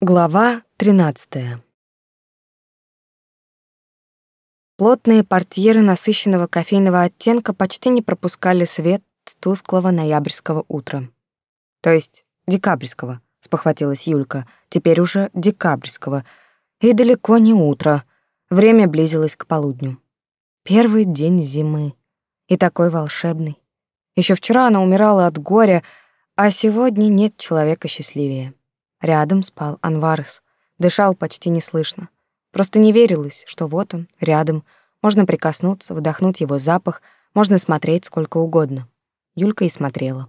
Глава 13. Плотные портьеры насыщенного кофейного оттенка почти не пропускали свет тусклого ноябрьского утра. То есть декабрьского, спохватилась Юлька, теперь уже декабрьского. И далеко не утро. Время близилось к полудню. Первый день зимы. И такой волшебный. Еще вчера она умирала от горя, а сегодня нет человека счастливее. Рядом спал Анварес, дышал почти неслышно. Просто не верилось, что вот он, рядом, можно прикоснуться, вдохнуть его запах, можно смотреть сколько угодно. Юлька и смотрела.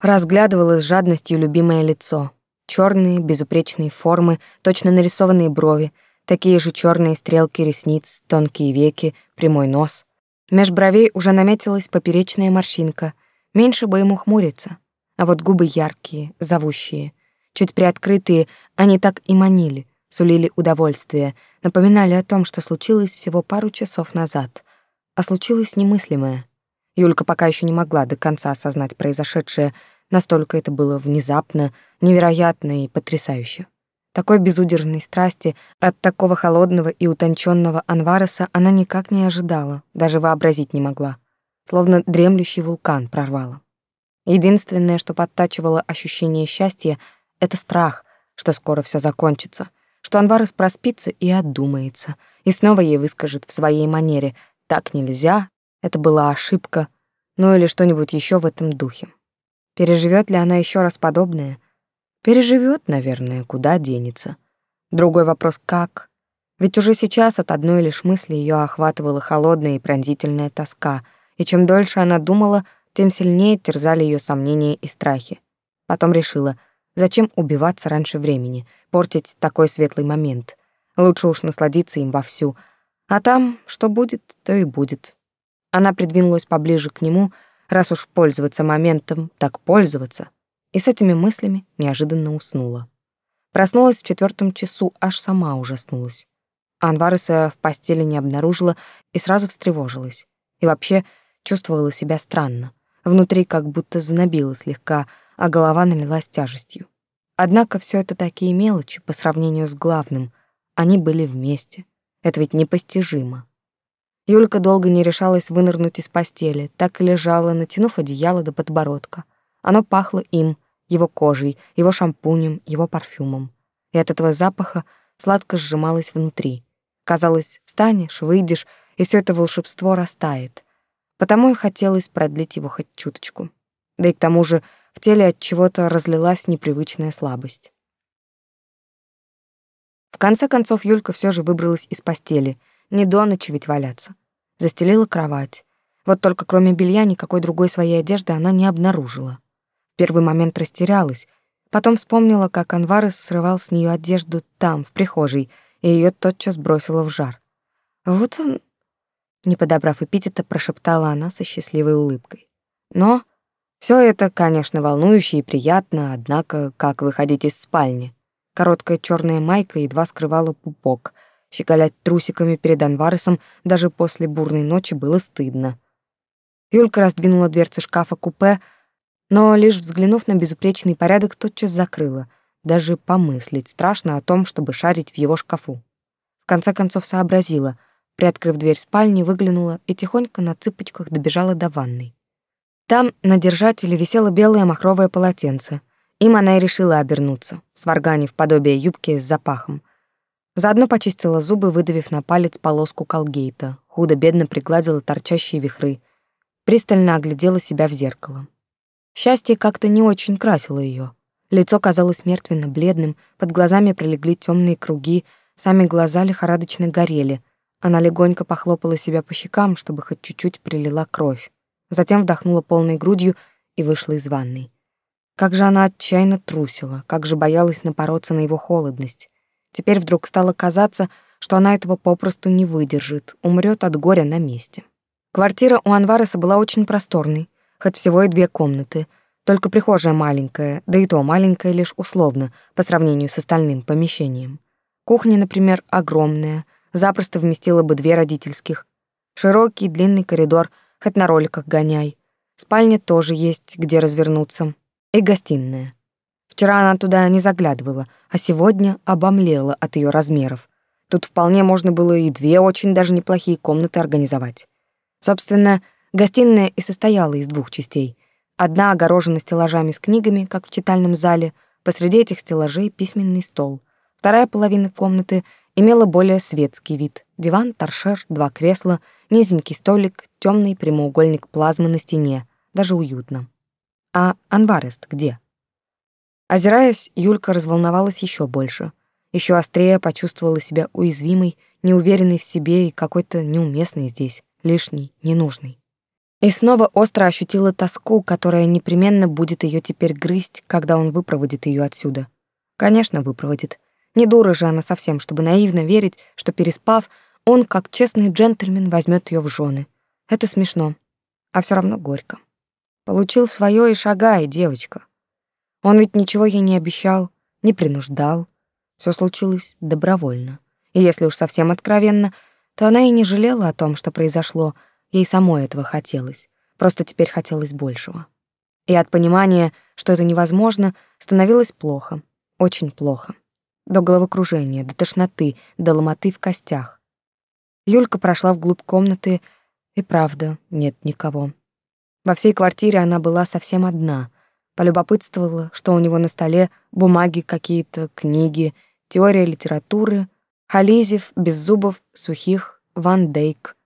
Разглядывала с жадностью любимое лицо. Черные, безупречные формы, точно нарисованные брови, такие же черные стрелки ресниц, тонкие веки, прямой нос. Меж бровей уже наметилась поперечная морщинка. Меньше бы ему хмуриться. А вот губы яркие, зовущие — Чуть приоткрытые, они так и манили, сулили удовольствие, напоминали о том, что случилось всего пару часов назад. А случилось немыслимое. Юлька пока еще не могла до конца осознать произошедшее, настолько это было внезапно, невероятно и потрясающе. Такой безудержной страсти от такого холодного и утонченного Анвареса она никак не ожидала, даже вообразить не могла. Словно дремлющий вулкан прорвало. Единственное, что подтачивало ощущение счастья — это страх, что скоро все закончится, что Анварес проспится и отдумается, и снова ей выскажет в своей манере «так нельзя», «это была ошибка», ну или что-нибудь еще в этом духе. Переживет ли она еще раз подобное? Переживет, наверное, куда денется. Другой вопрос — как? Ведь уже сейчас от одной лишь мысли ее охватывала холодная и пронзительная тоска, и чем дольше она думала, тем сильнее терзали ее сомнения и страхи. Потом решила — Зачем убиваться раньше времени, портить такой светлый момент? Лучше уж насладиться им вовсю. А там, что будет, то и будет. Она придвинулась поближе к нему, раз уж пользоваться моментом, так пользоваться. И с этими мыслями неожиданно уснула. Проснулась в четвертом часу, аж сама ужаснулась. Анвареса в постели не обнаружила и сразу встревожилась. И вообще чувствовала себя странно. Внутри как будто занобило слегка, а голова налилась тяжестью. Однако все это такие мелочи по сравнению с главным. Они были вместе. Это ведь непостижимо. Юлька долго не решалась вынырнуть из постели, так и лежала, натянув одеяло до подбородка. Оно пахло им, его кожей, его шампунем, его парфюмом. И от этого запаха сладко сжималось внутри. Казалось, встанешь, выйдешь, и все это волшебство растает. Потому и хотелось продлить его хоть чуточку. Да и к тому же в теле от чего-то разлилась непривычная слабость. В конце концов Юлька все же выбралась из постели, не до ночи ведь валяться. Застелила кровать. Вот только кроме белья никакой другой своей одежды она не обнаружила. В первый момент растерялась, потом вспомнила, как Анварес срывал с нее одежду там, в прихожей, и ее тотчас бросило в жар. Вот он, не подобрав эпитета, прошептала она со счастливой улыбкой. Но все это, конечно, волнующе и приятно, однако как выходить из спальни? Короткая черная майка едва скрывала пупок. Щеголять трусиками перед Анваресом даже после бурной ночи было стыдно. Юлька раздвинула дверцы шкафа-купе, но лишь взглянув на безупречный порядок, тотчас закрыла. Даже помыслить страшно о том, чтобы шарить в его шкафу. В конце концов сообразила, приоткрыв дверь спальни, выглянула и тихонько на цыпочках добежала до ванной. Там на держателе висело белое махровое полотенце. Им она и решила обернуться, сварганив подобие юбки с запахом. Заодно почистила зубы, выдавив на палец полоску колгейта, худо-бедно пригладила торчащие вихры, пристально оглядела себя в зеркало. Счастье как-то не очень красило ее. Лицо казалось мертвенно-бледным, под глазами пролегли темные круги, сами глаза лихорадочно горели. Она легонько похлопала себя по щекам, чтобы хоть чуть-чуть прилила кровь затем вдохнула полной грудью и вышла из ванной. Как же она отчаянно трусила, как же боялась напороться на его холодность. Теперь вдруг стало казаться, что она этого попросту не выдержит, умрет от горя на месте. Квартира у Анвареса была очень просторной, хоть всего и две комнаты, только прихожая маленькая, да и то маленькая лишь условно по сравнению с остальным помещением. Кухня, например, огромная, запросто вместила бы две родительских. Широкий длинный коридор — хоть на роликах гоняй. Спальня тоже есть, где развернуться. И гостиная. Вчера она туда не заглядывала, а сегодня обомлела от ее размеров. Тут вполне можно было и две очень даже неплохие комнаты организовать. Собственно, гостиная и состояла из двух частей. Одна огорожена стеллажами с книгами, как в читальном зале, посреди этих стеллажей письменный стол. Вторая половина комнаты имела более светский вид. Диван, торшер, два кресла, низенький столик, темный прямоугольник плазмы на стене. Даже уютно. А Анварест где? Озираясь, Юлька разволновалась еще больше. Еще острее почувствовала себя уязвимой, неуверенной в себе и какой-то неуместной здесь, лишней, ненужной. И снова остро ощутила тоску, которая непременно будет ее теперь грызть, когда он выпроводит ее отсюда. Конечно, выпроводит. Не дура же она совсем, чтобы наивно верить, что переспав, он, как честный джентльмен, возьмет ее в жены. Это смешно, а все равно горько. Получил свое и шагай, девочка. Он ведь ничего ей не обещал, не принуждал. Все случилось добровольно. И если уж совсем откровенно, то она и не жалела о том, что произошло. Ей самой этого хотелось. Просто теперь хотелось большего. И от понимания, что это невозможно, становилось плохо. Очень плохо. До головокружения, до тошноты, до ломоты в костях. Юлька прошла вглубь комнаты, и правда, нет никого. Во всей квартире она была совсем одна полюбопытствовала, что у него на столе, бумаги какие-то, книги, теория литературы, Хализев, Беззубов, Сухих, Ван Дейк.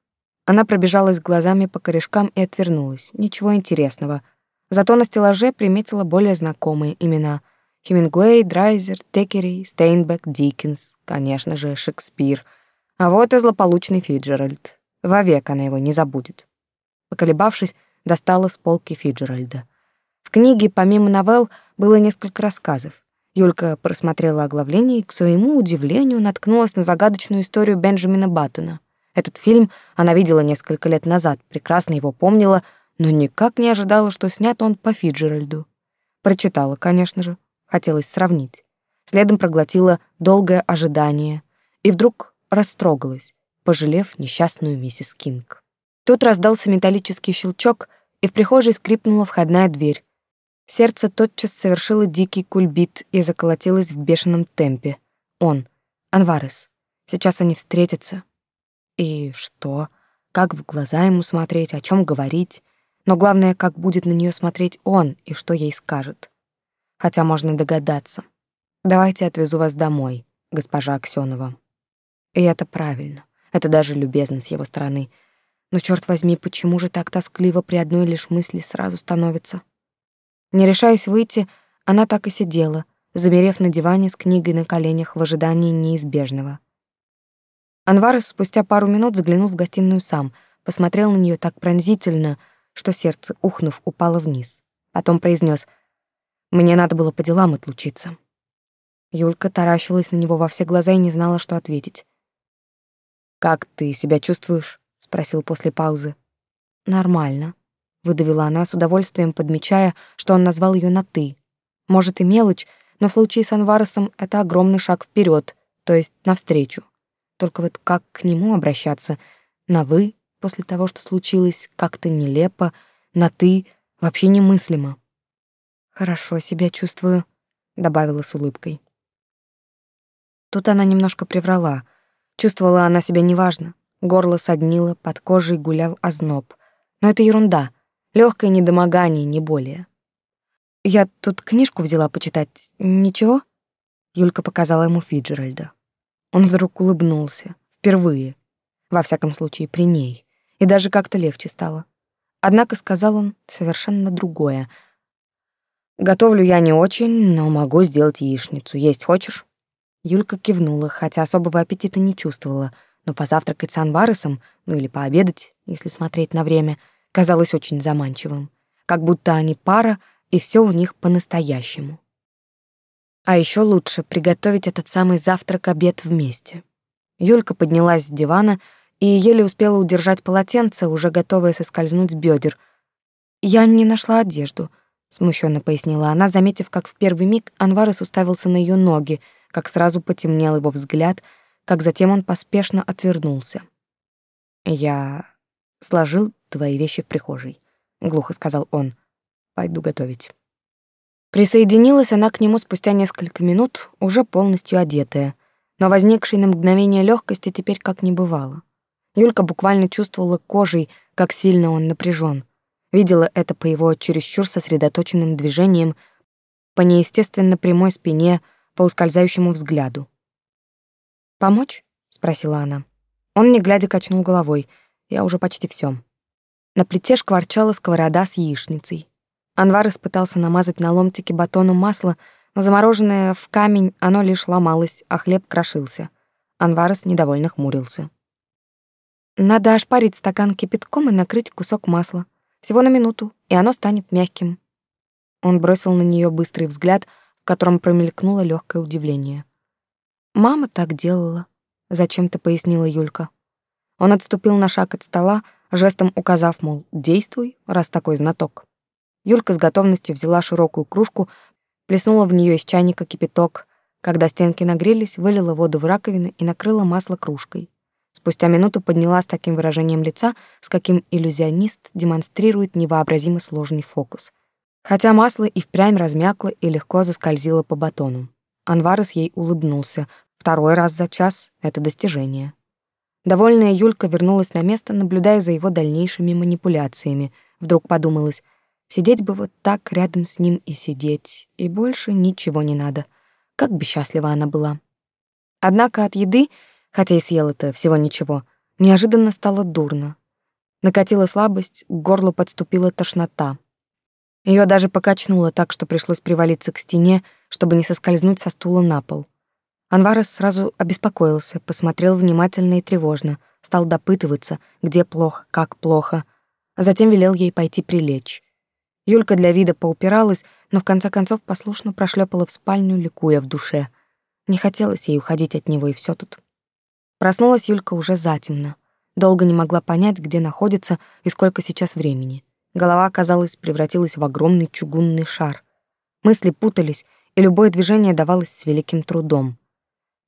Она пробежалась глазами по корешкам и отвернулась. Ничего интересного. Зато на стеллаже приметила более знакомые имена. Хемингуэй, Драйзер, Текери, Стейнбек, Диккенс, конечно же, Шекспир. А вот и злополучный Фиджеральд. Вовек она его не забудет. Поколебавшись, достала с полки Фиджеральда — в книге помимо новелл было несколько рассказов. Юлька просмотрела оглавление и, к своему удивлению, наткнулась на загадочную историю Бенджамина Баттона. Этот фильм она видела несколько лет назад, прекрасно его помнила, но никак не ожидала, что снят он по Фиджеральду. Прочитала, конечно же, хотелось сравнить. Следом проглотила долгое ожидание и вдруг растрогалась, пожалев несчастную миссис Кинг. Тут раздался металлический щелчок, и в прихожей скрипнула входная дверь. Сердце тотчас совершило дикий кульбит и заколотилось в бешеном темпе. Он, Анварес. Сейчас они встретятся. И что? Как в глаза ему смотреть, о чем говорить? Но главное, как будет на нее смотреть он и что ей скажет. Хотя можно догадаться. Давайте отвезу вас домой, госпожа Аксёнова. И это правильно. Это даже любезно с его стороны. Но черт возьми, почему же так тоскливо при одной лишь мысли сразу становится? Не решаясь выйти, она так и сидела, замерев на диване с книгой на коленях в ожидании неизбежного. Анварес спустя пару минут заглянул в гостиную сам, посмотрел на нее так пронзительно, что сердце, ухнув, упало вниз. Потом произнес: «Мне надо было по делам отлучиться». Юлька таращилась на него во все глаза и не знала, что ответить. «Как ты себя чувствуешь?» — спросил после паузы. «Нормально», выдавила она с удовольствием, подмечая, что он назвал ее на ты. Может и мелочь, но в случае с Анваресом это огромный шаг вперед, то есть навстречу. Только вот как к нему обращаться? На вы после того, что случилось, как-то нелепо, на ты вообще немыслимо. Хорошо себя чувствую, добавила с улыбкой. Тут она немножко приврала. Чувствовала она себя неважно. Горло соднило, под кожей гулял озноб. Но это ерунда. Легкое недомогание, не более. Я тут книжку взяла почитать. Ничего? Юлька показала ему Фиджеральда. Он вдруг улыбнулся. Впервые. Во всяком случае, при ней. И даже как-то легче стало. Однако сказал он совершенно другое. «Готовлю я не очень, но могу сделать яичницу. Есть хочешь?» Юлька кивнула, хотя особого аппетита не чувствовала, но позавтракать с Анваресом, ну или пообедать, если смотреть на время — казалось очень заманчивым, как будто они пара, и все у них по-настоящему. А еще лучше приготовить этот самый завтрак-обед вместе. Юлька поднялась с дивана и еле успела удержать полотенце, уже готовое соскользнуть с бедер. «Я не нашла одежду», — смущенно пояснила она, заметив, как в первый миг Анварес уставился на ее ноги, как сразу потемнел его взгляд, как затем он поспешно отвернулся. «Я сложил твои вещи в прихожей», — глухо сказал он. «Пойду готовить». Присоединилась она к нему спустя несколько минут, уже полностью одетая, но возникшей на мгновение легкости теперь как не бывало. Юлька буквально чувствовала кожей, как сильно он напряжен. Видела это по его чересчур сосредоточенным движениям, по неестественно прямой спине, по ускользающему взгляду. «Помочь?» — спросила она. Он, не глядя, качнул головой. «Я уже почти всё». На плите шкварчала сковорода с яичницей. Анвар испытался намазать на ломтики батона масло, но замороженное в камень оно лишь ломалось, а хлеб крошился. Анварес недовольно хмурился. Надо ошпарить стакан кипятком и накрыть кусок масла. Всего на минуту, и оно станет мягким. Он бросил на нее быстрый взгляд, в котором промелькнуло легкое удивление. «Мама так делала», — зачем-то пояснила Юлька. Он отступил на шаг от стола, жестом указав, мол, «действуй, раз такой знаток». Юлька с готовностью взяла широкую кружку, плеснула в нее из чайника кипяток. Когда стенки нагрелись, вылила воду в раковину и накрыла масло кружкой. Спустя минуту подняла с таким выражением лица, с каким иллюзионист демонстрирует невообразимо сложный фокус. Хотя масло и впрямь размякло и легко заскользило по батону. Анварес ей улыбнулся. Второй раз за час — это достижение. Довольная Юлька вернулась на место, наблюдая за его дальнейшими манипуляциями. Вдруг подумалось, сидеть бы вот так рядом с ним и сидеть, и больше ничего не надо. Как бы счастлива она была. Однако от еды хотя и съел это всего ничего, неожиданно стало дурно. Накатила слабость, к горлу подступила тошнота. Ее даже покачнуло так, что пришлось привалиться к стене, чтобы не соскользнуть со стула на пол. Анварес сразу обеспокоился, посмотрел внимательно и тревожно, стал допытываться, где плохо, как плохо, а затем велел ей пойти прилечь. Юлька для вида поупиралась, но в конце концов послушно прошлепала в спальню, ликуя в душе. Не хотелось ей уходить от него, и все тут. Проснулась Юлька уже затемно. Долго не могла понять, где находится и сколько сейчас времени. Голова, казалось, превратилась в огромный чугунный шар. Мысли путались, и любое движение давалось с великим трудом.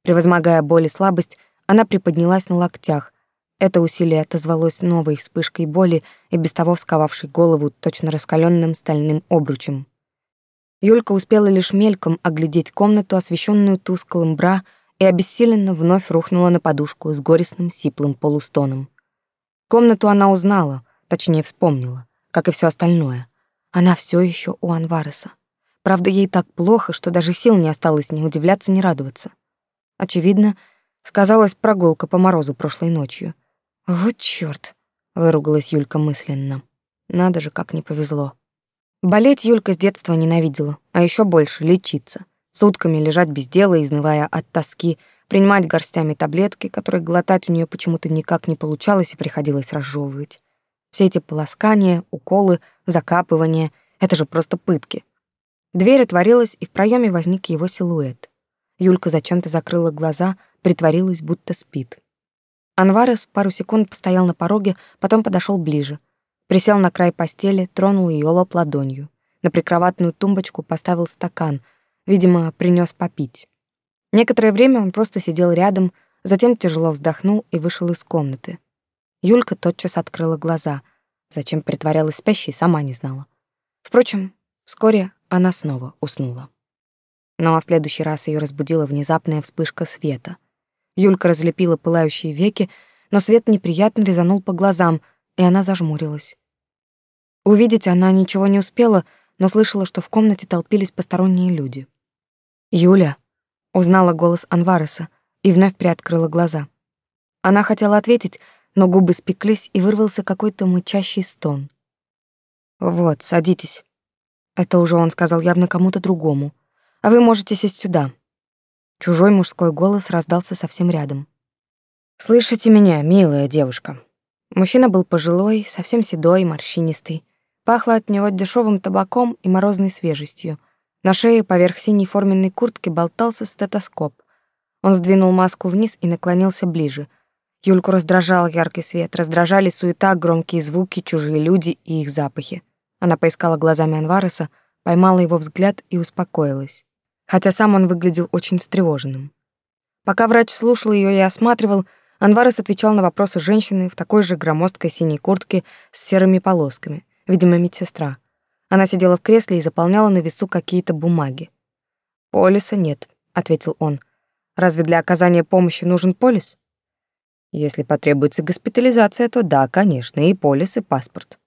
Превозмогая боль и слабость, она приподнялась на локтях. Это усилие отозвалось новой вспышкой боли и без того сковавшей голову точно раскаленным стальным обручем. Юлька успела лишь мельком оглядеть комнату, освещенную тусклым бра, и обессиленно вновь рухнула на подушку с горестным сиплым полустоном. Комнату она узнала, точнее вспомнила, как и все остальное. Она все еще у Анвареса. Правда, ей так плохо, что даже сил не осталось ни удивляться, ни радоваться. Очевидно, сказалась прогулка по морозу прошлой ночью. «Вот чёрт!» — выругалась Юлька мысленно. «Надо же, как не повезло». Болеть Юлька с детства ненавидела, а еще больше — лечиться. Сутками лежать без дела, изнывая от тоски, принимать горстями таблетки, которые глотать у нее почему-то никак не получалось и приходилось разжевывать. Все эти полоскания, уколы, закапывания — это же просто пытки. Дверь отворилась, и в проеме возник его силуэт. Юлька зачем-то закрыла глаза, притворилась, будто спит. Анварес пару секунд постоял на пороге, потом подошел ближе. Присел на край постели, тронул ее лоб ладонью. На прикроватную тумбочку поставил стакан — Видимо, принес попить. Некоторое время он просто сидел рядом, затем тяжело вздохнул и вышел из комнаты. Юлька тотчас открыла глаза. Зачем притворялась спящей, сама не знала. Впрочем, вскоре она снова уснула. Но в следующий раз ее разбудила внезапная вспышка света. Юлька разлепила пылающие веки, но свет неприятно резанул по глазам, и она зажмурилась. Увидеть она ничего не успела, но слышала, что в комнате толпились посторонние люди. «Юля!» — узнала голос Анвареса и вновь приоткрыла глаза. Она хотела ответить, но губы спеклись, и вырвался какой-то мычащий стон. «Вот, садитесь». Это уже он сказал явно кому-то другому. «А вы можете сесть сюда». Чужой мужской голос раздался совсем рядом. «Слышите меня, милая девушка?» Мужчина был пожилой, совсем седой, морщинистый. Пахло от него дешевым табаком и морозной свежестью — на шее поверх синей форменной куртки болтался стетоскоп. Он сдвинул маску вниз и наклонился ближе. Юльку раздражал яркий свет, раздражали суета, громкие звуки, чужие люди и их запахи. Она поискала глазами Анвареса, поймала его взгляд и успокоилась. Хотя сам он выглядел очень встревоженным. Пока врач слушал ее и осматривал, Анварес отвечал на вопросы женщины в такой же громоздкой синей куртке с серыми полосками, видимо, медсестра. Она сидела в кресле и заполняла на весу какие-то бумаги. «Полиса нет», — ответил он. «Разве для оказания помощи нужен полис?» «Если потребуется госпитализация, то да, конечно, и полис, и паспорт».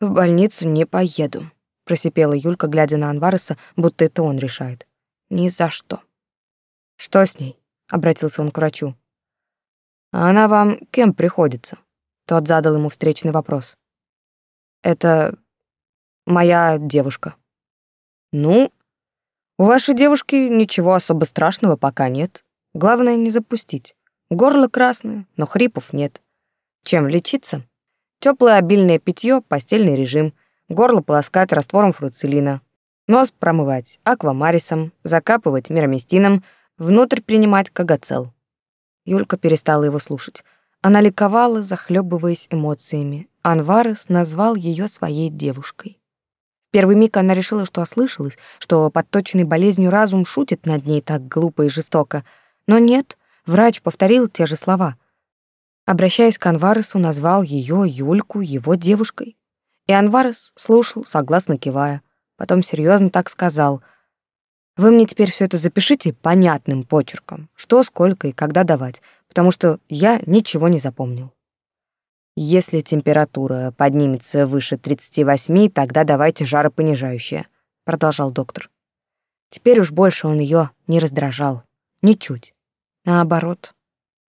«В больницу не поеду», — просипела Юлька, глядя на Анвареса, будто это он решает. «Ни за что». «Что с ней?» — обратился он к врачу. «А она вам кем приходится?» Тот задал ему встречный вопрос. «Это моя девушка». «Ну, у вашей девушки ничего особо страшного пока нет. Главное не запустить. Горло красное, но хрипов нет. Чем лечиться? Теплое обильное питье, постельный режим, горло полоскать раствором фруцелина, нос промывать аквамарисом, закапывать мироместином, внутрь принимать кагацел. Юлька перестала его слушать. Она ликовала, захлебываясь эмоциями. Анварес назвал ее своей девушкой. Первый миг она решила, что ослышалась, что подточенный болезнью разум шутит над ней так глупо и жестоко. Но нет, врач повторил те же слова. Обращаясь к Анваресу, назвал ее Юльку его девушкой. И Анварес слушал, согласно кивая. Потом серьезно так сказал — вы мне теперь все это запишите понятным почерком, что, сколько и когда давать, потому что я ничего не запомнил. Если температура поднимется выше 38, тогда давайте жаропонижающее, продолжал доктор. Теперь уж больше он ее не раздражал, ничуть. Наоборот.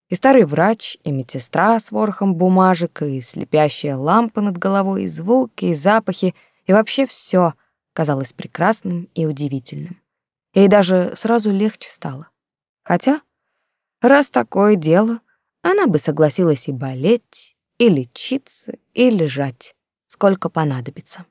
И старый врач, и медсестра с ворохом бумажек, и слепящая лампа над головой, и звуки, и запахи, и вообще все казалось прекрасным и удивительным. Ей даже сразу легче стало. Хотя, раз такое дело, она бы согласилась и болеть, и лечиться, и лежать, сколько понадобится.